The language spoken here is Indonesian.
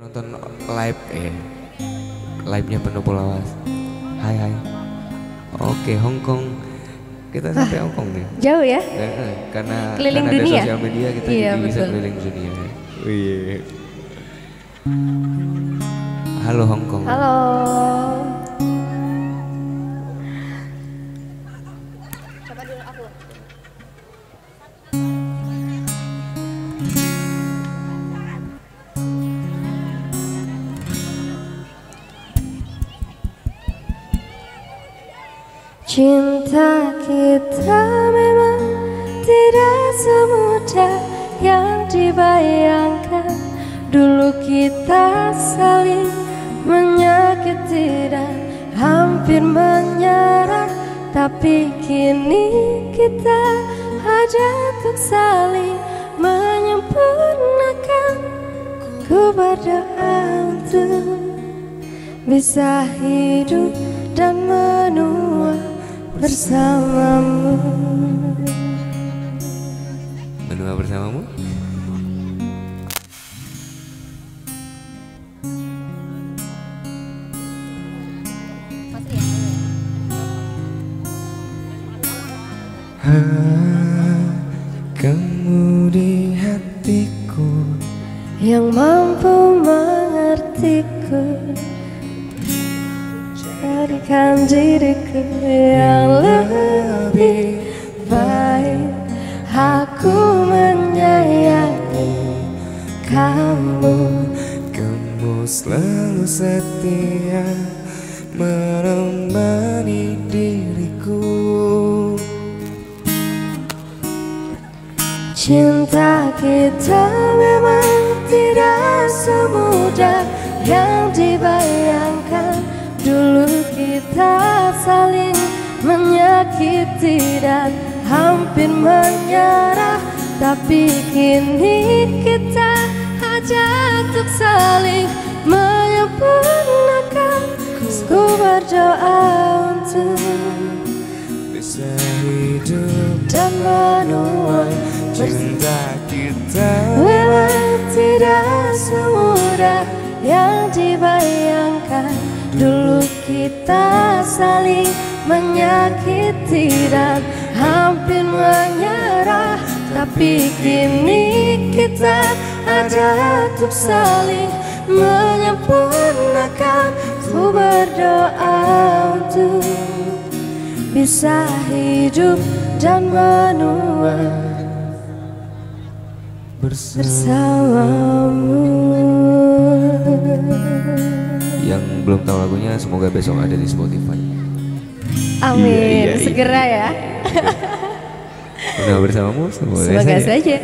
nonton live eh live-nya penuh pulawas hai hai oke Hongkong kita sampai Hongkong nih Jauh ya? Eh, eh, karena Keliling karena dunia? ada sosial media kita Iya, jadi bisa keliling dunia Wih. halo Hongkong Halo. Cinta kita memang tidak semudah yang dibayangkan. Dulu kita saling menyakiti dan hampir menyerah. Tapi kini kita ada untuk saling menyempurnakan Ku berdoa untuk bisa hidup dan menua menua bersamamu. Ah, kamu di hatiku yang mampu mengertiku kita memang tidak semudah yang Dulu kita saling menyakiti dan hampir menyerah. Tapi kini kita hanya untuk saling menyempurnakan. Ku berdoa untuk Bisa hidup dan menua cinta kita. Memang tidak semudah yang dibayangkan kita saling menyakiti dan hampir menyerah. Tapi kini kita ada untuk saling menyempurnakan. Ku berdoa untuk bisa hidup dan menua bersamamu. Yang belum tahu lagunya semoga besok ada di Spotify. Amin, Iya, iya, iya. segera ya. Menua bersamamu semoga, Semoga saja. saja.